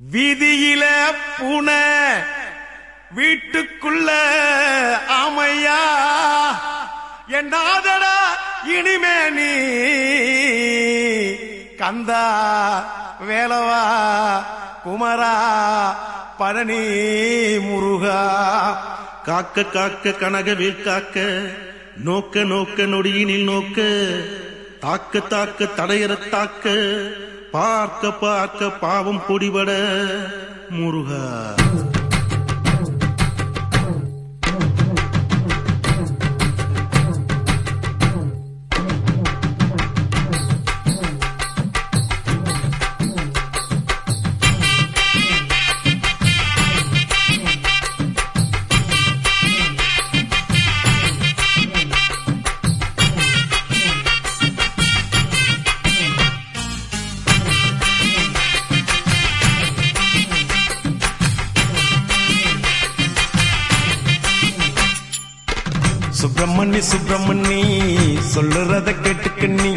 விதியில புன வீட்டுக்குள்ள அமையா என்னாதடா இனிமே நீ கந்தா வேலவா குமரா பழனி முருகா? காக்க காக்க கனகவேல் காக்க நோக்க நோக்க நொடியினில் நோக்க தாக்க தாக்க தடையற தாக்க பார்க்க பார்க்க பாவம் பொடிபட முருகா. சுப்பிரமணி சுப்பிரமணி சொல்லுறத கேட்டுக்க நீ.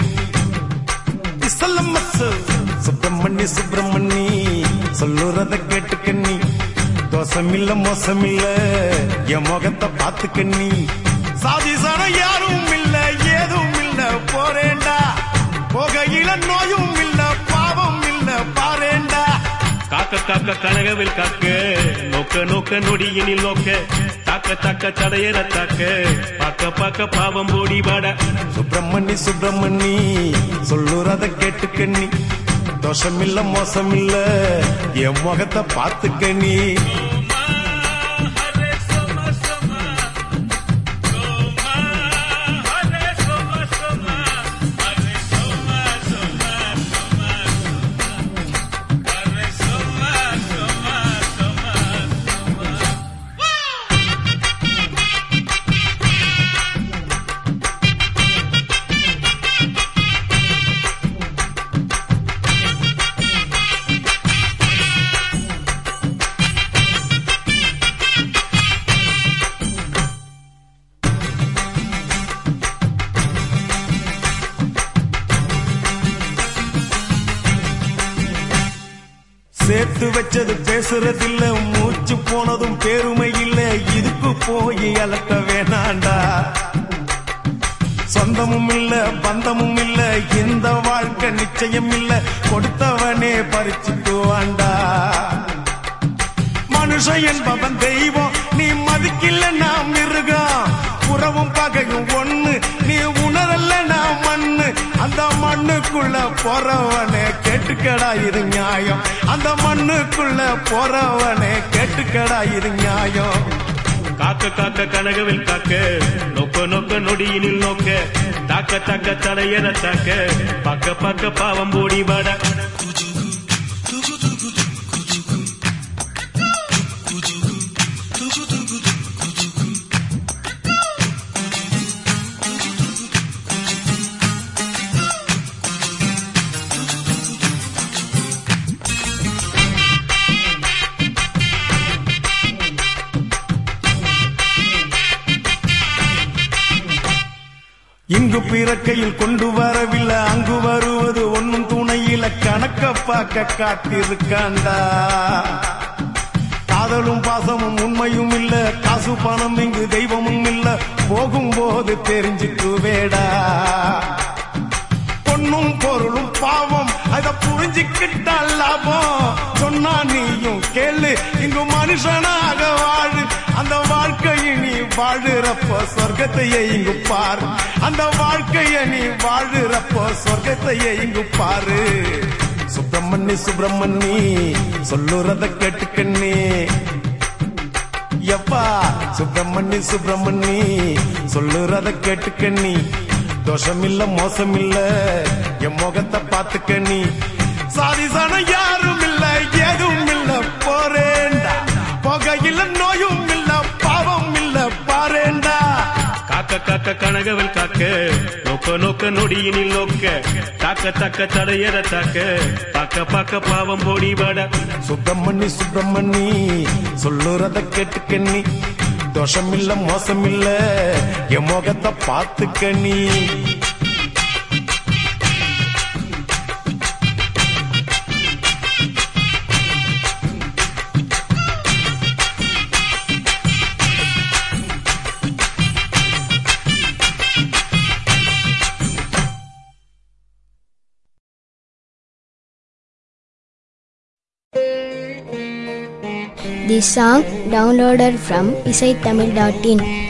சுப்பிரமணி சுப்பிரமணி சொல்லுறத கேட்டுக்க நீ. தோசமில்ல மோசமில்ல என் முகத்தை பார்த்துக்க நீ. சாதி சனம் யாரும் இல்ல ஏதும் இல்ல போறேண்டா போகையில நோயும் இல்ல காக்க காக்க கனகவில் காக்க. நோக்க நோக்க நொடியினில் நோக்க. தாக்க தாக்க தடையற தாக்க. பார்க்க பார்க்க பாவம் போடி வாட. சுப்பிரமணி சுப்பிரமணி சொல்லுறத கேட்டுக்க தோஷமில்ல மோசமில்ல என் முகத்தை பார்த்துக்க நீ சேர்த்து வச்சது பேசுறதில்ல மூச்சு போனதும் பெருமை இல்ல. இதுக்கு போய் அலட்ட வேணாண்டா. சொந்தமும் இல்ல பந்தமும் இல்ல இந்த வாழ்க்கை நிச்சயம் இல்ல. கொடுத்தவனே பறிச்சுட்டு வாண்டா மனுஷன் என்பவன் தெய்வம் நீ மதிக்கில்ல நாம் மிருகம். உறவும் பகையும் ஒண்ணு நீ உணரல்ல நான் மண்ணு. அந்த மண்ணுக்குள்ள போறவனே கேட்டுக்கடா இது நியாயம். அந்த மண்ணுக்குள்ள போறவனே கேட்டுக்கடா இது நியாயம். காக்க காக்க கனகவில் காக்க. நோக்க நோக்க நொடியினில் நோக்க. தாக்க தாக்க தடையற தாக்க. பக்க பக்க பாவம் போடி வாட. இங்கு பிறக்கையில் கொண்டு வரவில்லை. அங்கு வருவது ஒன்னும் துணையில கணக்க பார்க்க காத்திருக்காண்டா. காதலும் பாசமும் உண்மையும் இல்ல. காசு பணம் இங்கு தெய்வமும் இல்ல. போகும்போது தெரிஞ்சுக்குவேடா. பொண்ணும் பொருளும் பாவம் அத புரிஞ்சுக்கிட்டா லாபம். சொன்னா நீயும் கேளு இங்கு மனுஷனா வாழுறப்போ சொர்க்கத்தையே இங்கு பார். அந்த வாழ்க்கையை நீ வாழுறப்போ சொர்க்கத்தையே இங்கு பாரு. சுப்பிரமணி சுப்பிரமணி சொல்லுறத கேட்டுக்கண்ணே எப்பா சுப்பிரமணி சுப்பிரமணி சொல்லுறத கேட்டுக்கண்ணி தோஷமில்ல மோசமில்ல என் முகத்தை பார்த்துக்கண்ணி சாதி சனம் யாரும் இல்ல ஏதும் இல்ல போறேண்டா புகையில நோயும் இல்ல பாவம் இல்ல பாரேண்டா காக்க காக்க கனகவில் காக்க. நோக்க நோக்க நொடியினில் நோக்க. தாக்க தாக்க தடையற தாக்க. பார்க்க பார்க்க பாவம் போடி வாட. சுப்பிரமணி சுப்பிரமணி சொல்லுறத கேட்டுக்க நீ தோஷமில்ல மோசமில்ல. என் முகத்தை பார்த்துக்க நீ This song downloaded from isaithamil.in.